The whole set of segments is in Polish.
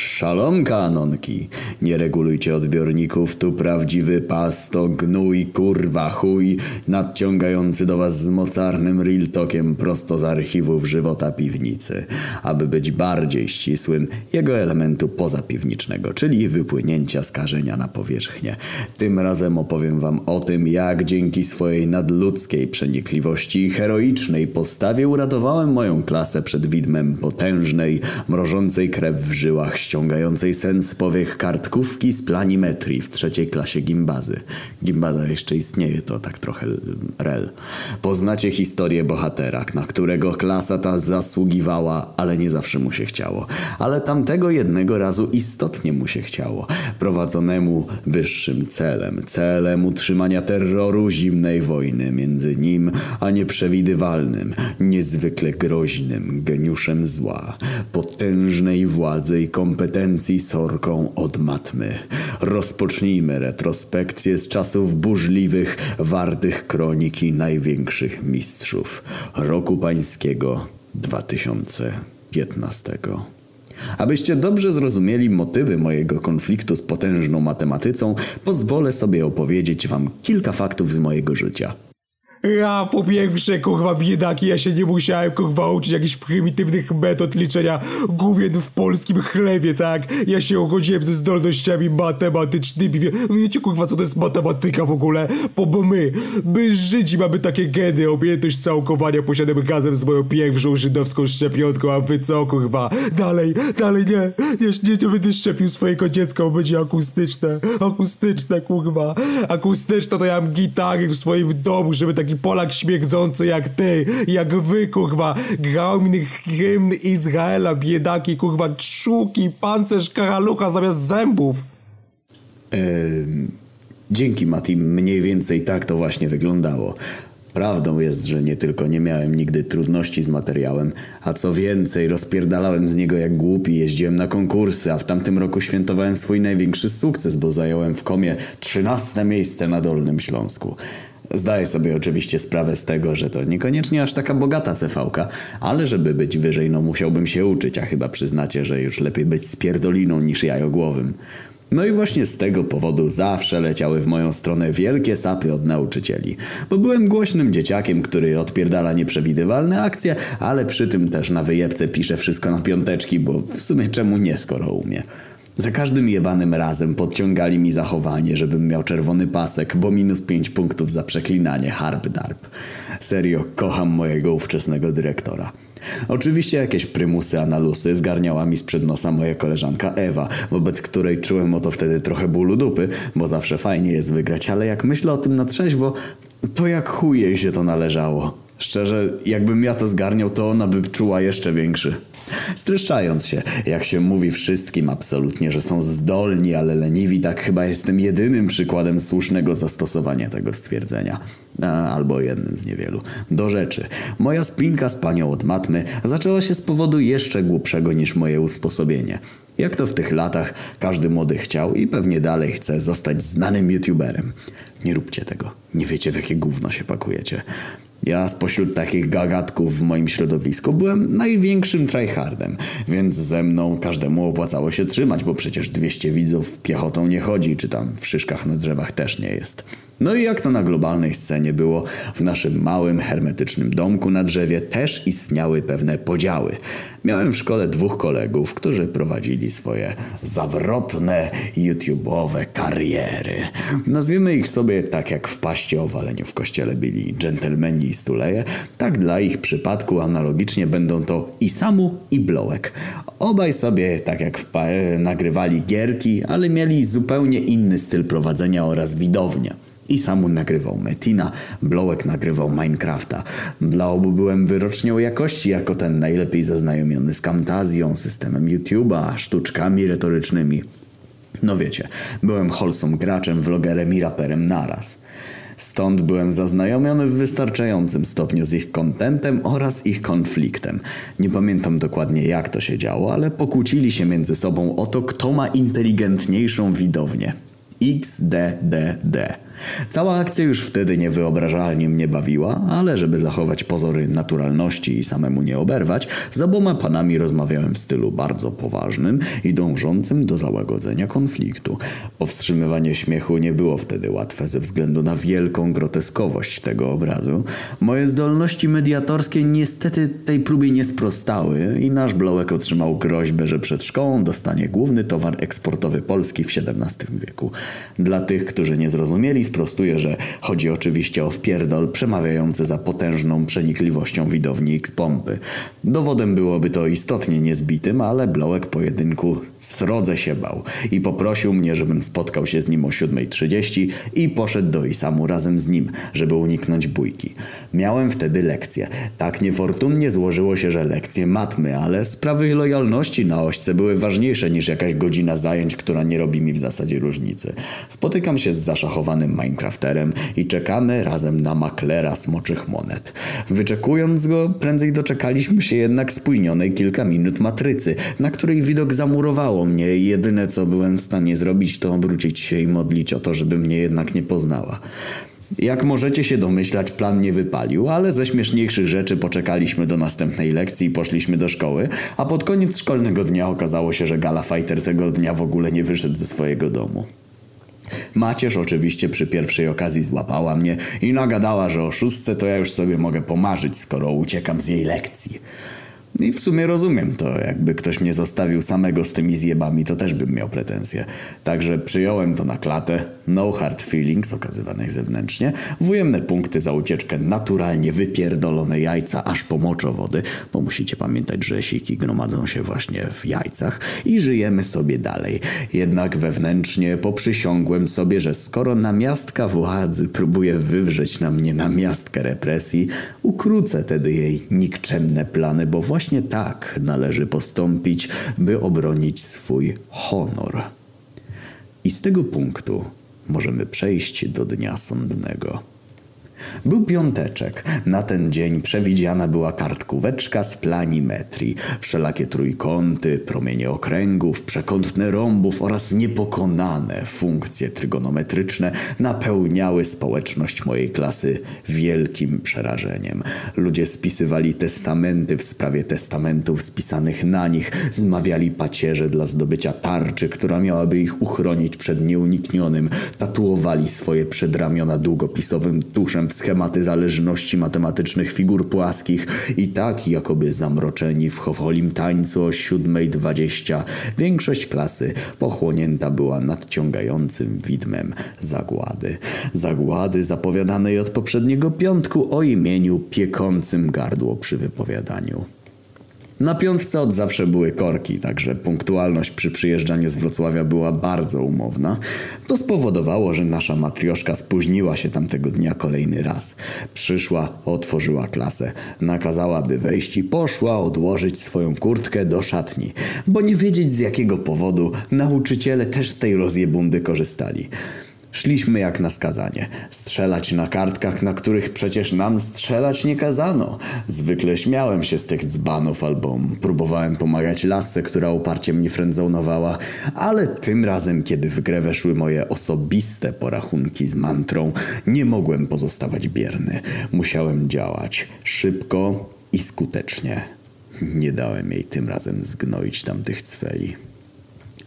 Szalom kanonki. Nie regulujcie odbiorników, tu prawdziwy pasto, gnój, kurwa, chuj, nadciągający do was z mocarnym real talkiem prosto z archiwów żywota piwnicy. Aby być bardziej ścisłym, jego elementu pozapiwnicznego, czyli wypłynięcia skażenia na powierzchnię. Tym razem opowiem wam o tym, jak dzięki swojej nadludzkiej przenikliwości i heroicznej postawie uratowałem moją klasę przed widmem potężnej, mrożącej krew w żyłach ściągającej sens z powiech kartkówki z planimetrii w trzeciej klasie gimbazy. Gimbaza jeszcze istnieje, to tak trochę rel. Poznacie historię bohatera, na którego klasa ta zasługiwała, ale nie zawsze mu się chciało. Ale tamtego jednego razu istotnie mu się chciało. Prowadzonemu wyższym celem, celem utrzymania terroru zimnej wojny między nim a nieprzewidywalnym, niezwykle groźnym geniuszem zła, potężnej władzy i kompetencji sorką od matmy. Rozpocznijmy retrospekcję z czasów burzliwych, wartych kroniki największych mistrzów roku pańskiego 2015. Abyście dobrze zrozumieli motywy mojego konfliktu z potężną matematycą, pozwolę sobie opowiedzieć wam kilka faktów z mojego życia. Ja po pierwsze, kurwa, biedaki, ja się nie musiałem, kurwa, uczyć jakichś prymitywnych metod liczenia główien w polskim chlebie, tak? Ja się uchodziłem ze zdolnościami matematycznymi. Wie, wiecie, kurwa, co to jest matematyka w ogóle? Bo, my, my Żydzi mamy takie geny, objętość całkowania posiadamy razem z moją pierwszą żydowską szczepionką, a wy co, kurwa? Dalej, dalej, nie, nie, nie, nie będę szczepił swojego dziecka, bo będzie akustyczne, akustyczne, kurwa. Akustyczne to ja mam gitary w swoim domu, żeby tak taki Polak śmierdzący jak ty, jak wy, kurwa, grał mi hymn Izraela, biedaki, kurwa, czuki, pancerz karalucha zamiast zębów. Dzięki, Mati, mniej więcej tak to właśnie wyglądało. Prawdą jest, że nie tylko nie miałem nigdy trudności z materiałem, a co więcej, rozpierdalałem z niego jak głupi, jeździłem na konkursy, a w tamtym roku świętowałem swój największy sukces, bo zająłem w komie 13 miejsce na Dolnym Śląsku. Zdaję sobie oczywiście sprawę z tego, że to niekoniecznie aż taka bogata cv ale żeby być wyżej, no musiałbym się uczyć, a chyba przyznacie, że już lepiej być spierdoliną niż jajogłowym. No i właśnie z tego powodu zawsze leciały w moją stronę wielkie sapy od nauczycieli. Bo byłem głośnym dzieciakiem, który odpierdala nieprzewidywalne akcje, ale przy tym też na wyjebce pisze wszystko na piąteczki, bo w sumie czemu nie, skoro umie. Za każdym jebanym razem podciągali mi zachowanie, żebym miał czerwony pasek, bo minus pięć punktów za przeklinanie harp darp. Serio, kocham mojego ówczesnego dyrektora. Oczywiście jakieś prymusy analusy zgarniała mi sprzed nosa moja koleżanka Ewa, wobec której czułem oto wtedy trochę bólu dupy, bo zawsze fajnie jest wygrać, ale jak myślę o tym na trzeźwo, to jak chuje się to należało. Szczerze, jakbym ja to zgarniał, to ona by czuła jeszcze większy. Streszczając się, jak się mówi wszystkim absolutnie, że są zdolni, ale leniwi, tak chyba jestem jedynym przykładem słusznego zastosowania tego stwierdzenia. A, albo jednym z niewielu. Do rzeczy. Moja spinka z panią od matmy zaczęła się z powodu jeszcze głupszego niż moje usposobienie. Jak to w tych latach każdy młody chciał i pewnie dalej chce zostać znanym youtuberem. Nie róbcie tego. Nie wiecie w jakie gówno się pakujecie. Ja spośród takich gagatków w moim środowisku byłem największym tryhardem, więc ze mną każdemu opłacało się trzymać, bo przecież 200 widzów piechotą nie chodzi, czy tam w szyszkach na drzewach też nie jest. No i jak to na globalnej scenie było, w naszym małym, hermetycznym domku na drzewie też istniały pewne podziały. Miałem w szkole dwóch kolegów, którzy prowadzili swoje zawrotne, YouTube'owe kariery. Nazwiemy ich sobie tak jak w paście o waleniu w kościele byli dżentelmeni i stuleje, tak dla ich przypadku analogicznie będą to i Samu i Blołek. Obaj sobie tak jak w nagrywali gierki, ale mieli zupełnie inny styl prowadzenia oraz widownia. I Samu nagrywał Metina, Blowek nagrywał Minecrafta. Dla obu byłem wyrocznią jakości jako ten najlepiej zaznajomiony z Camtazją, systemem YouTube'a, sztuczkami retorycznymi. No wiecie, byłem wholesome graczem, vlogerem i raperem naraz. Stąd byłem zaznajomiony w wystarczającym stopniu z ich kontentem oraz ich konfliktem. Nie pamiętam dokładnie jak to się działo, ale pokłócili się między sobą o to, kto ma inteligentniejszą widownię. XDDD. Cała akcja już wtedy niewyobrażalnie mnie bawiła, ale żeby zachować pozory naturalności i samemu nie oberwać, z oboma panami rozmawiałem w stylu bardzo poważnym i dążącym do załagodzenia konfliktu. Powstrzymywanie śmiechu nie było wtedy łatwe ze względu na wielką groteskowość tego obrazu. Moje zdolności mediatorskie niestety tej próbie nie sprostały i nasz Blołek otrzymał groźbę, że przed szkołą dostanie główny towar eksportowy Polski w XVII wieku. Dla tych, którzy nie zrozumieli, sprostuję, że chodzi oczywiście o wpierdol przemawiający za potężną przenikliwością widowni X-pompy. Dowodem byłoby to istotnie niezbitym, ale Blołek pojedynku srodze się bał i poprosił mnie, żebym spotkał się z nim o 7.30 i poszedł do Isamu razem z nim, żeby uniknąć bójki. Miałem wtedy lekcję. Tak niefortunnie złożyło się, że lekcje matmy, ale sprawy lojalności na ośce były ważniejsze niż jakaś godzina zajęć, która nie robi mi w zasadzie różnicy. Spotykam się z zaszachowanym Minecrafterem i czekamy razem na maklera smoczych monet. Wyczekując go, prędzej doczekaliśmy się jednak spóźnionej kilka minut matrycy, na której widok zamurowało mnie i jedyne co byłem w stanie zrobić to obrócić się i modlić o to, żeby mnie jednak nie poznała. Jak możecie się domyślać, plan nie wypalił, ale ze śmieszniejszych rzeczy poczekaliśmy do następnej lekcji i poszliśmy do szkoły, a pod koniec szkolnego dnia okazało się, że Gala Fighter tego dnia w ogóle nie wyszedł ze swojego domu. Macierz oczywiście przy pierwszej okazji złapała mnie i nagadała, że o szóstce to ja już sobie mogę pomarzyć, skoro uciekam z jej lekcji. I w sumie rozumiem to, jakby ktoś mnie zostawił samego z tymi zjebami, to też bym miał pretensje. Także przyjąłem to na klatę, no hard feelings okazywanych zewnętrznie, w ujemne punkty za ucieczkę naturalnie wypierdolone jajca aż po moczowody, bo musicie pamiętać, że siki gromadzą się właśnie w jajcach i żyjemy sobie dalej. Jednak wewnętrznie poprzysiągłem sobie, że skoro namiastka władzy próbuje wywrzeć na mnie namiastkę represji, ukrócę tedy jej nikczemne plany, bo właśnie Właśnie tak należy postąpić, by obronić swój honor. I z tego punktu możemy przejść do dnia sądnego. Był piąteczek. Na ten dzień przewidziana była kartkóweczka z planimetrii. Wszelakie trójkąty, promienie okręgów, przekątne rąbów oraz niepokonane funkcje trygonometryczne napełniały społeczność mojej klasy wielkim przerażeniem. Ludzie spisywali testamenty w sprawie testamentów spisanych na nich, zmawiali pacierze dla zdobycia tarczy, która miałaby ich uchronić przed nieuniknionym, tatuowali swoje przedramiona długopisowym tuszem w schematy zależności matematycznych figur płaskich i tak jakoby zamroczeni w chowolim tańcu o 7.20 większość klasy pochłonięta była nadciągającym widmem zagłady. Zagłady zapowiadanej od poprzedniego piątku o imieniu piekącym gardło przy wypowiadaniu. Na piątce od zawsze były korki, także punktualność przy przyjeżdżaniu z Wrocławia była bardzo umowna. To spowodowało, że nasza matrioszka spóźniła się tamtego dnia kolejny raz. Przyszła, otworzyła klasę, nakazała by wejść i poszła odłożyć swoją kurtkę do szatni, bo nie wiedzieć z jakiego powodu nauczyciele też z tej rozjebundy korzystali. Szliśmy jak na skazanie. Strzelać na kartkach, na których przecież nam strzelać nie kazano. Zwykle śmiałem się z tych dzbanów albo próbowałem pomagać lasce, która uparcie mnie frędzonowała, ale tym razem, kiedy w grę weszły moje osobiste porachunki z mantrą, nie mogłem pozostawać bierny. Musiałem działać szybko i skutecznie. Nie dałem jej tym razem zgnoić tamtych cweli.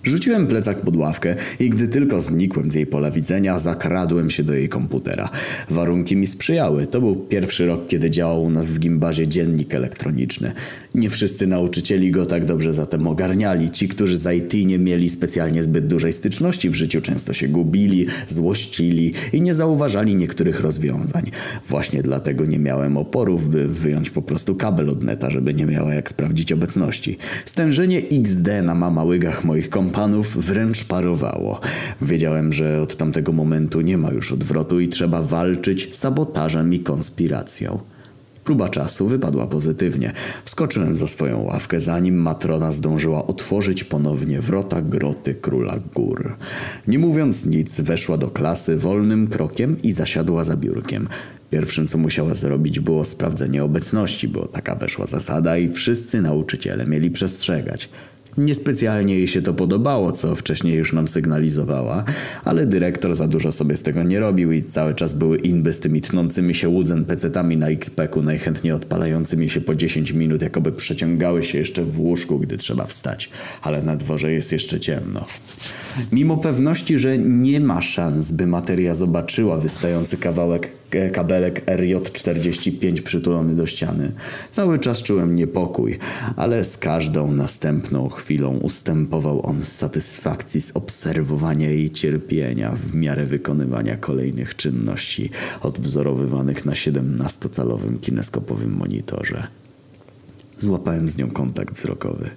Rzuciłem plecak pod ławkę i gdy tylko znikłem z jej pola widzenia, zakradłem się do jej komputera. Warunki mi sprzyjały. To był pierwszy rok, kiedy działał u nas w gimbazie dziennik elektroniczny. Nie wszyscy nauczycieli go tak dobrze zatem ogarniali. Ci, którzy z IT nie mieli specjalnie zbyt dużej styczności w życiu, często się gubili, złościli i nie zauważali niektórych rozwiązań. Właśnie dlatego nie miałem oporów, by wyjąć po prostu kabel od neta, żeby nie miała jak sprawdzić obecności. Stężenie XD na mama łygach moich komputerów panów wręcz parowało. Wiedziałem, że od tamtego momentu nie ma już odwrotu i trzeba walczyć sabotażem i konspiracją. Próba czasu wypadła pozytywnie. Wskoczyłem za swoją ławkę, zanim matrona zdążyła otworzyć ponownie wrota groty króla gór. Nie mówiąc nic, weszła do klasy wolnym krokiem i zasiadła za biurkiem. Pierwszym, co musiała zrobić, było sprawdzenie obecności, bo taka weszła zasada i wszyscy nauczyciele mieli przestrzegać. Niespecjalnie jej się to podobało, co wcześniej już nam sygnalizowała, ale dyrektor za dużo sobie z tego nie robił i cały czas były inby z tymi tnącymi się łudzen pecetami na XP-ku, najchętniej odpalającymi się po 10 minut, jakoby przeciągały się jeszcze w łóżku, gdy trzeba wstać. Ale na dworze jest jeszcze ciemno. Mimo pewności, że nie ma szans, by materia zobaczyła wystający kawałek kabelek RJ45 przytulony do ściany. Cały czas czułem niepokój, ale z każdą następną chwilą ustępował on z satysfakcji z obserwowania jej cierpienia w miarę wykonywania kolejnych czynności odwzorowywanych na 17-calowym kineskopowym monitorze. Złapałem z nią kontakt wzrokowy.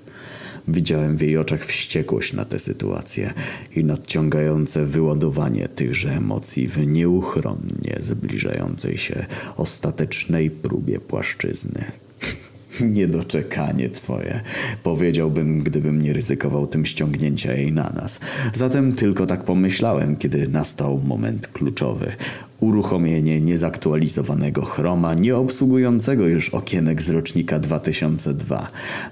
Widziałem w jej oczach wściekłość na tę sytuację i nadciągające wyładowanie tychże emocji w nieuchronnie zbliżającej się ostatecznej próbie płaszczyzny. Niedoczekanie twoje, powiedziałbym, gdybym nie ryzykował tym ściągnięcia jej na nas. Zatem tylko tak pomyślałem, kiedy nastał moment kluczowy. Uruchomienie niezaktualizowanego chroma, nie obsługującego już okienek z rocznika 2002.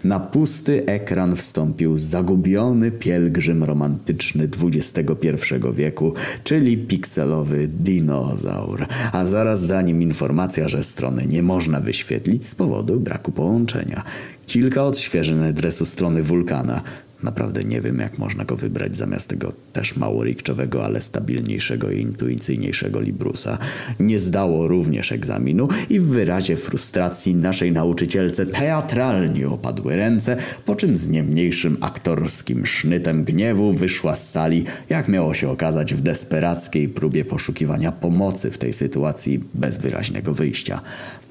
Na pusty ekran wstąpił zagubiony pielgrzym romantyczny XXI wieku, czyli pikselowy dinozaur. A zaraz za nim informacja, że strony nie można wyświetlić z powodu braku połączenia. Kilka odświeżeń adresu strony wulkana. Naprawdę nie wiem, jak można go wybrać zamiast tego też mało rikczowego, ale stabilniejszego i intuicyjniejszego Librusa. Nie zdało również egzaminu i w wyrazie frustracji naszej nauczycielce teatralnie opadły ręce, po czym z niemniejszym aktorskim sznytem gniewu wyszła z sali, jak miało się okazać w desperackiej próbie poszukiwania pomocy w tej sytuacji bez wyraźnego wyjścia.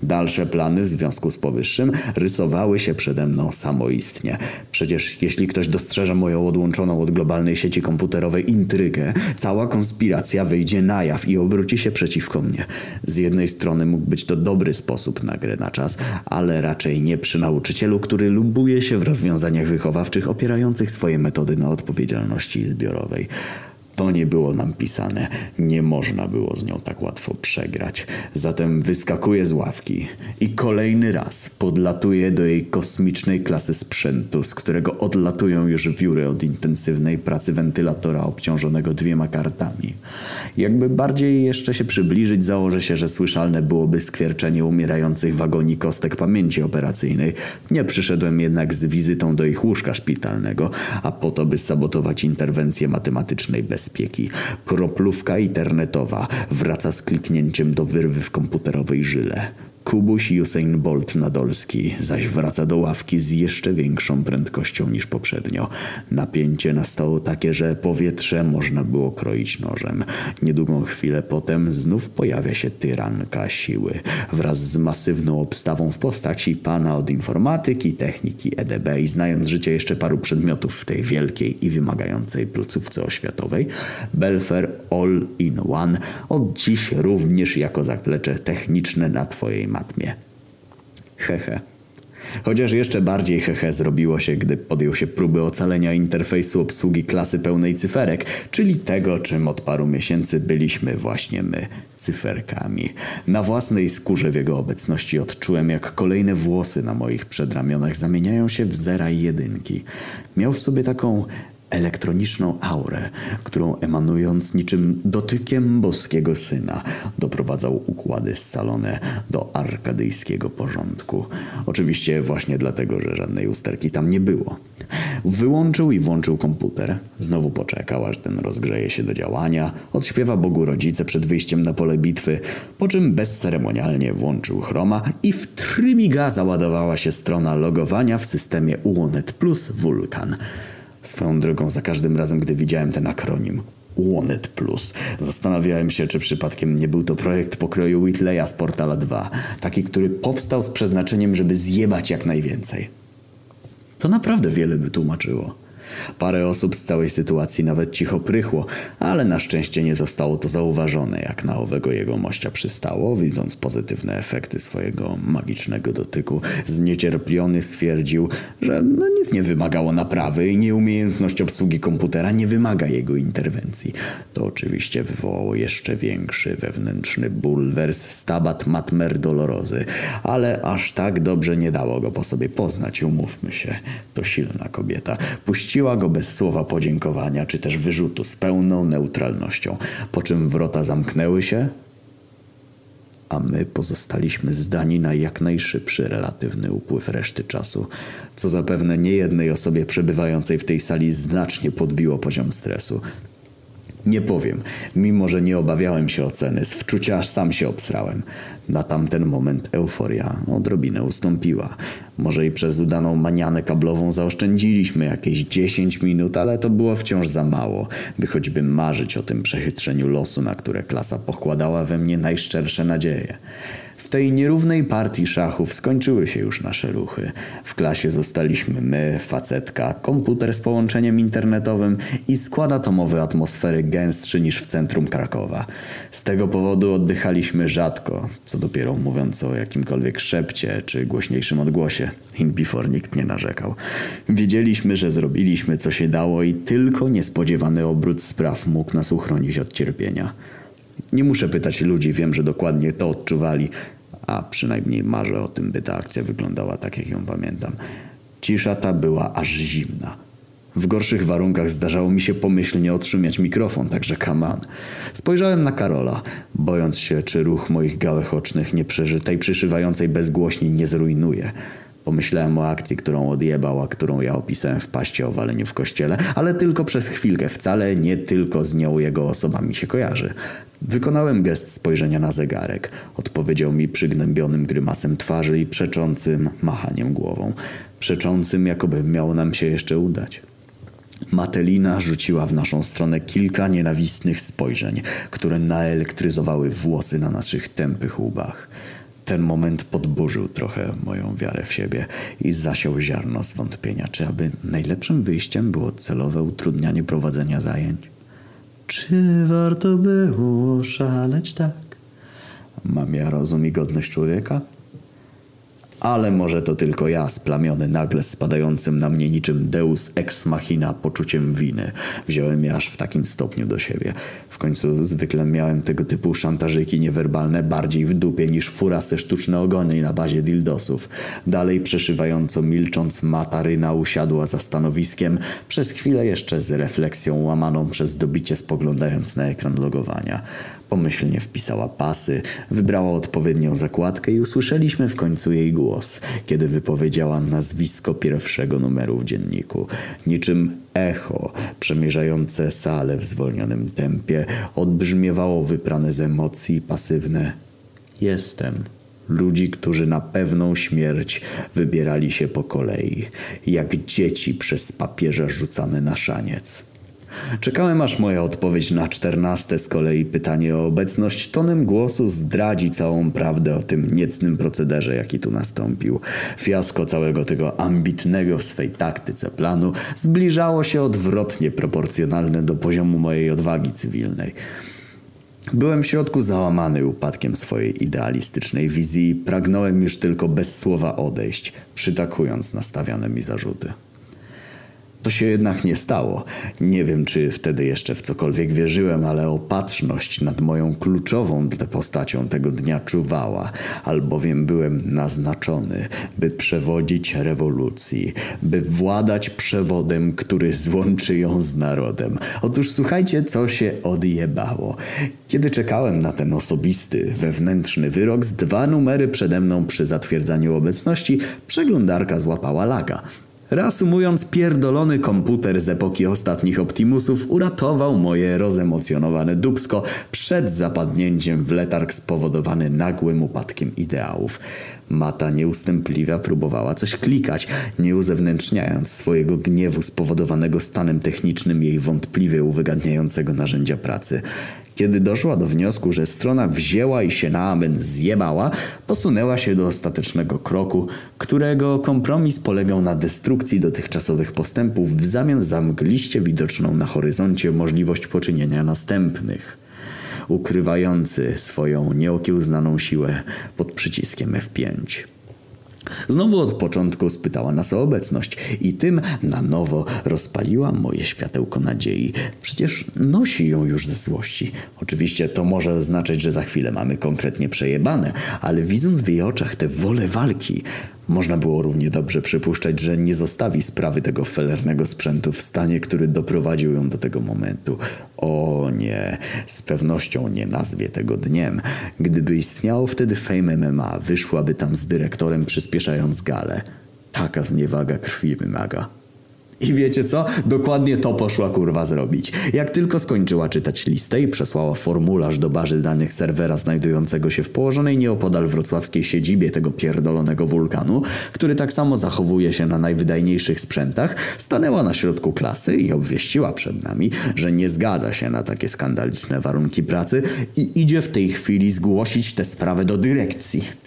Dalsze plany w związku z powyższym rysowały się przede mną samoistnie. Przecież jeśli ktoś dostrzeże moją odłączoną od globalnej sieci komputerowej intrygę, cała konspiracja wyjdzie na jaw i obróci się przeciwko mnie. Z jednej strony mógł być to dobry sposób na grę na czas, ale raczej nie przy nauczycielu, który lubuje się w rozwiązaniach wychowawczych opierających swoje metody na odpowiedzialności zbiorowej. To nie było nam pisane. Nie można było z nią tak łatwo przegrać. Zatem wyskakuję z ławki i kolejny raz podlatuję do jej kosmicznej klasy sprzętu, z którego odlatują już wióry od intensywnej pracy wentylatora obciążonego dwiema kartami. Jakby bardziej jeszcze się przybliżyć, założę się, że słyszalne byłoby skwierczenie umierających wagoni kostek pamięci operacyjnej. Nie przyszedłem jednak z wizytą do ich łóżka szpitalnego, a po to, by sabotować interwencję matematycznej bez bezpieki. Kroplówka internetowa wraca z kliknięciem do wyrwy w komputerowej żyle. Kubuś Usain Bolt Nadolski zaś wraca do ławki z jeszcze większą prędkością niż poprzednio. Napięcie nastało takie, że powietrze można było kroić nożem. Niedługą chwilę potem znów pojawia się tyranka siły wraz z masywną obstawą w postaci pana od informatyki, techniki EDB i znając życie jeszcze paru przedmiotów w tej wielkiej i wymagającej placówce oświatowej, Belfer All in One od dziś również jako zaplecze techniczne na twojej matmie. Hehe. Chociaż jeszcze bardziej hehe zrobiło się, gdy podjął się próby ocalenia interfejsu obsługi klasy pełnej cyferek, czyli tego, czym od paru miesięcy byliśmy właśnie my, cyferkami. Na własnej skórze w jego obecności odczułem, jak kolejne włosy na moich przedramionach zamieniają się w zera i jedynki. Miał w sobie taką elektroniczną aurę, którą emanując niczym dotykiem boskiego syna doprowadzał układy scalone do arkadyjskiego porządku. Oczywiście właśnie dlatego, że żadnej usterki tam nie było. Wyłączył i włączył komputer. Znowu poczekał, aż ten rozgrzeje się do działania, odśpiewa Bogu rodzice przed wyjściem na pole bitwy, po czym bezceremonialnie włączył chroma i w trymiga załadowała się strona logowania w systemie UONET Plus Vulkan. Swoją drogą za każdym razem, gdy widziałem ten akronim. Wanted Plus. Zastanawiałem się, czy przypadkiem nie był to projekt pokroju Whitleya z Portala 2. Taki, który powstał z przeznaczeniem, żeby zjebać jak najwięcej. To naprawdę wiele by tłumaczyło. Parę osób z całej sytuacji nawet cicho prychło, ale na szczęście nie zostało to zauważone, jak na owego jego mościa przystało, widząc pozytywne efekty swojego magicznego dotyku. Zniecierpliony stwierdził, że no nic nie wymagało naprawy i nieumiejętność obsługi komputera nie wymaga jego interwencji. To oczywiście wywołało jeszcze większy wewnętrzny bulwers stabat matmer dolorozy, ale aż tak dobrze nie dało go po sobie poznać, umówmy się. To silna kobieta. Puściła go bez słowa podziękowania czy też wyrzutu z pełną neutralnością, po czym wrota zamknęły się, a my pozostaliśmy zdani na jak najszybszy relatywny upływ reszty czasu, co zapewne niejednej osobie przebywającej w tej sali znacznie podbiło poziom stresu. Nie powiem, mimo że nie obawiałem się oceny, z wczucia aż sam się obsrałem. Na tamten moment euforia odrobinę ustąpiła. Może i przez udaną manianę kablową zaoszczędziliśmy jakieś 10 minut, ale to było wciąż za mało, by choćby marzyć o tym przechytrzeniu losu, na które klasa pokładała we mnie najszczersze nadzieje. W tej nierównej partii szachów skończyły się już nasze ruchy. W klasie zostaliśmy my, facetka, komputer z połączeniem internetowym i skład atomowy atmosfery gęstszy niż w centrum Krakowa. Z tego powodu oddychaliśmy rzadko, co dopiero mówiąc o jakimkolwiek szepcie czy głośniejszym odgłosie. In before nikt nie narzekał. Wiedzieliśmy, że zrobiliśmy co się dało i tylko niespodziewany obrót spraw mógł nas uchronić od cierpienia. Nie muszę pytać ludzi, wiem, że dokładnie to odczuwali, a przynajmniej marzę o tym, by ta akcja wyglądała tak, jak ją pamiętam. Cisza ta była aż zimna. W gorszych warunkach zdarzało mi się pomyślnie otrzymiać mikrofon, także kaman. Spojrzałem na Karola, bojąc się, czy ruch moich gałek ocznych nieprzeżytej, przyszywającej bezgłośni nie zrujnuje. Pomyślałem o akcji, którą odjebał, a którą ja opisałem w paście o waleniu w kościele, ale tylko przez chwilkę, wcale nie tylko z nią jego osoba mi się kojarzy. Wykonałem gest spojrzenia na zegarek. Odpowiedział mi przygnębionym grymasem twarzy i przeczącym machaniem głową. Przeczącym, jakoby miało nam się jeszcze udać. Matelina rzuciła w naszą stronę kilka nienawistnych spojrzeń, które naelektryzowały włosy na naszych tępych łbach. Ten moment podburzył trochę moją wiarę w siebie i zasiał ziarno zwątpienia, czy aby najlepszym wyjściem było celowe utrudnianie prowadzenia zajęć. Czy warto było szaleć tak? Mam ja rozum i godność człowieka? Ale może to tylko ja, splamiony nagle spadającym na mnie niczym deus ex machina poczuciem winy. Wziąłem je aż w takim stopniu do siebie. W końcu zwykle miałem tego typu szantażyki niewerbalne bardziej w dupie niż furasy sztuczne ogony na bazie dildosów. Dalej przeszywająco milcząc Mataryna usiadła za stanowiskiem, przez chwilę jeszcze z refleksją łamaną przez dobicie spoglądając na ekran logowania. Pomyślnie wpisała pasy, wybrała odpowiednią zakładkę i usłyszeliśmy w końcu jej głos, kiedy wypowiedziała nazwisko pierwszego numeru w dzienniku. Niczym echo przemierzające salę w zwolnionym tempie odbrzmiewało wyprane z emocji pasywne Jestem. Ludzi, którzy na pewną śmierć wybierali się po kolei, jak dzieci przez papieża rzucane na szaniec. Czekałem aż moja odpowiedź na czternaste z kolei pytanie o obecność tonem głosu zdradzi całą prawdę o tym niecnym procederze, jaki tu nastąpił. Fiasko całego tego ambitnego w swej taktyce planu zbliżało się odwrotnie proporcjonalne do poziomu mojej odwagi cywilnej. Byłem w środku załamany upadkiem swojej idealistycznej wizji i pragnąłem już tylko bez słowa odejść, przytakując na stawiane mi zarzuty. To się jednak nie stało. Nie wiem, czy wtedy jeszcze w cokolwiek wierzyłem, ale opatrzność nad moją kluczową postacią tego dnia czuwała, albowiem byłem naznaczony, by przewodzić rewolucji, by władać przewodem, który złączy ją z narodem. Otóż słuchajcie, co się odjebało. Kiedy czekałem na ten osobisty, wewnętrzny wyrok, z dwa numery przede mną przy zatwierdzaniu obecności, przeglądarka złapała laga. Reasumując, pierdolony komputer z epoki ostatnich Optimusów uratował moje rozemocjonowane dubsko przed zapadnięciem w letarg spowodowany nagłym upadkiem ideałów. Mata nieustępliwa próbowała coś klikać, nie uzewnętrzniając swojego gniewu spowodowanego stanem technicznym jej wątpliwie uwygadniającego narzędzia pracy. Kiedy doszła do wniosku, że strona wzięła i się na amen zjebała, posunęła się do ostatecznego kroku, którego kompromis polegał na destrukcji dotychczasowych postępów w zamian za mgliście widoczną na horyzoncie możliwość poczynienia następnych. Ukrywający swoją nieokiełznaną siłę pod przyciskiem F5. Znowu od początku spytała nas o obecność i tym na nowo rozpaliła moje światełko nadziei. Przecież nosi ją już ze złości. Oczywiście to może oznaczać, że za chwilę mamy konkretnie przejebane, ale widząc w jej oczach tę wolę walki, można było równie dobrze przypuszczać, że nie zostawi sprawy tego felernego sprzętu w stanie, który doprowadził ją do tego momentu. O nie, z pewnością nie nazwie tego dniem. Gdyby istniało wtedy Fame MMA, wyszłaby tam z dyrektorem przyspieszając galę. Taka zniewaga krwi wymaga. I wiecie co? Dokładnie to poszła kurwa zrobić. Jak tylko skończyła czytać listę i przesłała formularz do bazy danych serwera znajdującego się w położonej nieopodal wrocławskiej siedzibie tego pierdolonego wulkanu, który tak samo zachowuje się na najwydajniejszych sprzętach, stanęła na środku klasy i obwieściła przed nami, że nie zgadza się na takie skandaliczne warunki pracy i idzie w tej chwili zgłosić tę sprawę do dyrekcji.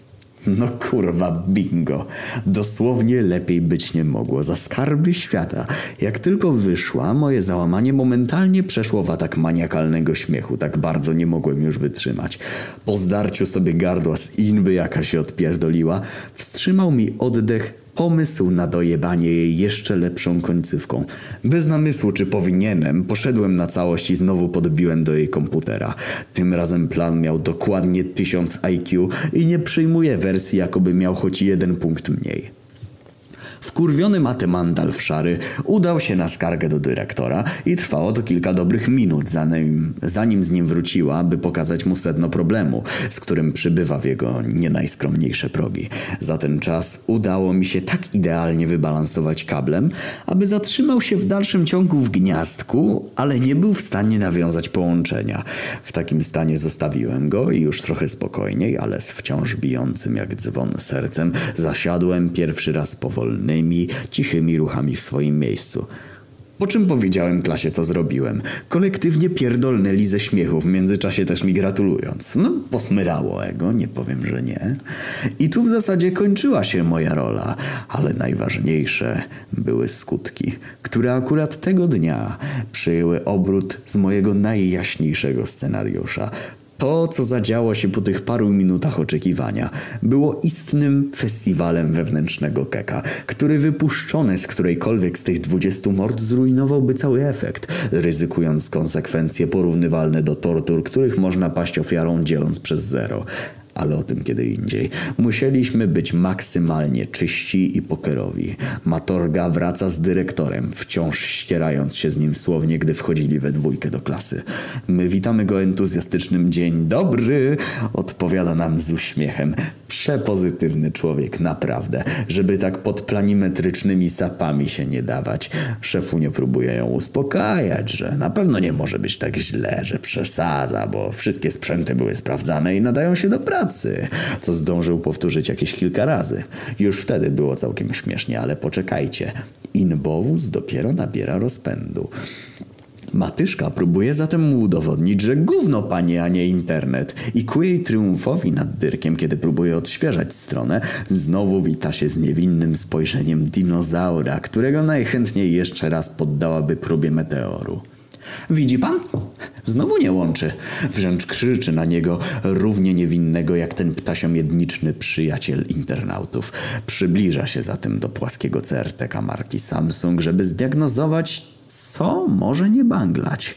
No kurwa, bingo. Dosłownie lepiej być nie mogło. Za skarby świata. Jak tylko wyszła, moje załamanie momentalnie przeszło w atak maniakalnego śmiechu. Tak bardzo nie mogłem już wytrzymać. Po zdarciu sobie gardła z inby, jaka się odpierdoliła, wstrzymał mi oddech pomysł na dojebanie jej jeszcze lepszą końcówką. Bez namysłu, czy powinienem, poszedłem na całość i znowu podbiłem do jej komputera. Tym razem plan miał dokładnie 1000 IQ i nie przyjmuję wersji, jakoby miał choć jeden punkt mniej. Wkurwiony matemandal w szary udał się na skargę do dyrektora i trwało to kilka dobrych minut, zanim, zanim z nim wróciła, by pokazać mu sedno problemu, z którym przybywa w jego nie najskromniejsze progi. Za ten czas udało mi się tak idealnie wybalansować kablem, aby zatrzymał się w dalszym ciągu w gniazdku, ale nie był w stanie nawiązać połączenia. W takim stanie zostawiłem go i już trochę spokojniej, ale z wciąż bijącym jak dzwon sercem zasiadłem pierwszy raz powolny cichymi ruchami w swoim miejscu. Po czym powiedziałem klasie, co zrobiłem. Kolektywnie pierdolnęli ze śmiechu, w międzyczasie też mi gratulując. No, posmyrało ego, nie powiem, że nie. I tu w zasadzie kończyła się moja rola, ale najważniejsze były skutki, które akurat tego dnia przyjęły obrót z mojego najjaśniejszego scenariusza. To, co zadziało się po tych paru minutach oczekiwania, było istnym festiwalem wewnętrznego keka, który wypuszczony z którejkolwiek z tych dwudziestu mord zrujnowałby cały efekt, ryzykując konsekwencje porównywalne do tortur, których można paść ofiarą dzieląc przez zero ale o tym kiedy indziej. Musieliśmy być maksymalnie czyści i pokerowi. Matorga wraca z dyrektorem, wciąż ścierając się z nim słownie, gdy wchodzili we dwójkę do klasy. My witamy go entuzjastycznym dzień dobry, odpowiada nam z uśmiechem. Przepozytywny człowiek, naprawdę. Żeby tak pod planimetrycznymi sapami się nie dawać. Szefunio próbuje ją uspokajać, że na pewno nie może być tak źle, że przesadza, bo wszystkie sprzęty były sprawdzane i nadają się do pracy pracy, co zdążył powtórzyć jakieś kilka razy. Już wtedy było całkiem śmiesznie, ale poczekajcie. Inbowóz dopiero nabiera rozpędu. Matyszka próbuje zatem mu udowodnić, że gówno panie, a nie internet. I ku jej triumfowi nad dyrkiem, kiedy próbuje odświeżać stronę, znowu wita się z niewinnym spojrzeniem dinozaura, którego najchętniej jeszcze raz poddałaby próbie meteoru. Widzi pan? Znowu nie łączy. Wręcz krzyczy na niego równie niewinnego jak ten ptasiomiedniczny przyjaciel internautów. Przybliża się zatem do płaskiego CRTK marki Samsung, żeby zdiagnozować, co może nie banglać.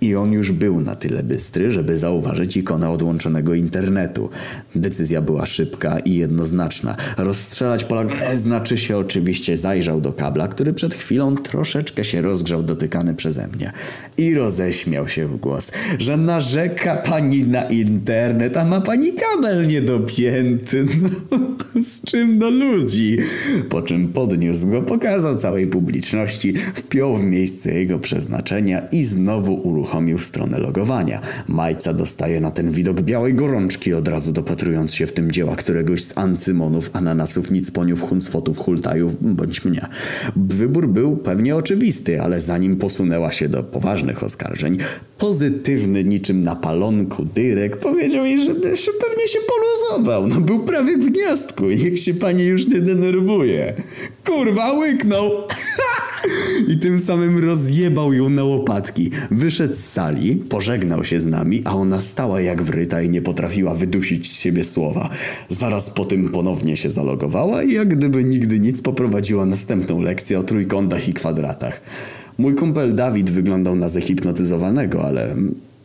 I on już był na tyle bystry, żeby zauważyć ikonę odłączonego internetu. Decyzja była szybka i jednoznaczna. Rozstrzelać pola e, znaczy się oczywiście zajrzał do kabla, który przed chwilą troszeczkę się rozgrzał dotykany przeze mnie. I roześmiał się w głos, że narzeka pani na internet, a ma pani kabel niedopięty. No, z czym do ludzi? Po czym podniósł go, pokazał całej publiczności, wpiął w miejsce jego przeznaczenia i znowu uruchomił uruchomił stronę logowania. Majca dostaje na ten widok białej gorączki, od razu dopatrując się w tym dzieła któregoś z ancymonów, ananasów, nicponiów, huncwotów, hultajów, bądź mnie. Wybór był pewnie oczywisty, ale zanim posunęła się do poważnych oskarżeń, pozytywny niczym na palonku Dyrek powiedział jej, że pewnie się poluzował. No był prawie w gniazdku. Niech się pani już nie denerwuje. Kurwa, łyknął! I tym samym rozjebał ją na łopatki. Wyszedł z sali, pożegnał się z nami, a ona stała jak wryta i nie potrafiła wydusić z siebie słowa. Zaraz po tym ponownie się zalogowała i jak gdyby nigdy nic poprowadziła następną lekcję o trójkątach i kwadratach. Mój kumpel Dawid wyglądał na zahipnotyzowanego, ale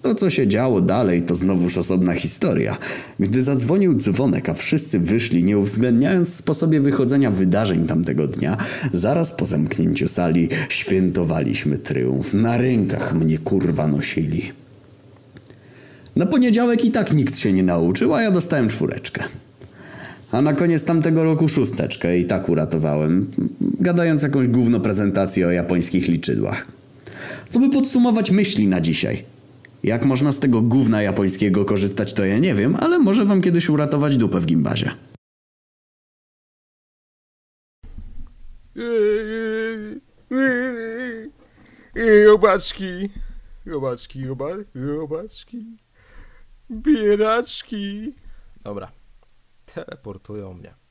to, co się działo dalej, to znowuż osobna historia. Gdy zadzwonił dzwonek, a wszyscy wyszli, nie uwzględniając sposobie wychodzenia wydarzeń tamtego dnia, zaraz po zamknięciu sali świętowaliśmy tryumf. Na rękach mnie kurwa nosili. Na poniedziałek i tak nikt się nie nauczył, a ja dostałem czwóreczkę. A na koniec tamtego roku szósteczkę i tak uratowałem, gadając jakąś gówno prezentację o japońskich liczydłach. Co by podsumować myśli na dzisiaj? Jak można z tego gówna japońskiego korzystać, to ja nie wiem, ale może wam kiedyś uratować dupę w gimbazie. Robaczki, robaczki, roba, robaczki, biedaczki. Dobra. Teleportują mnie.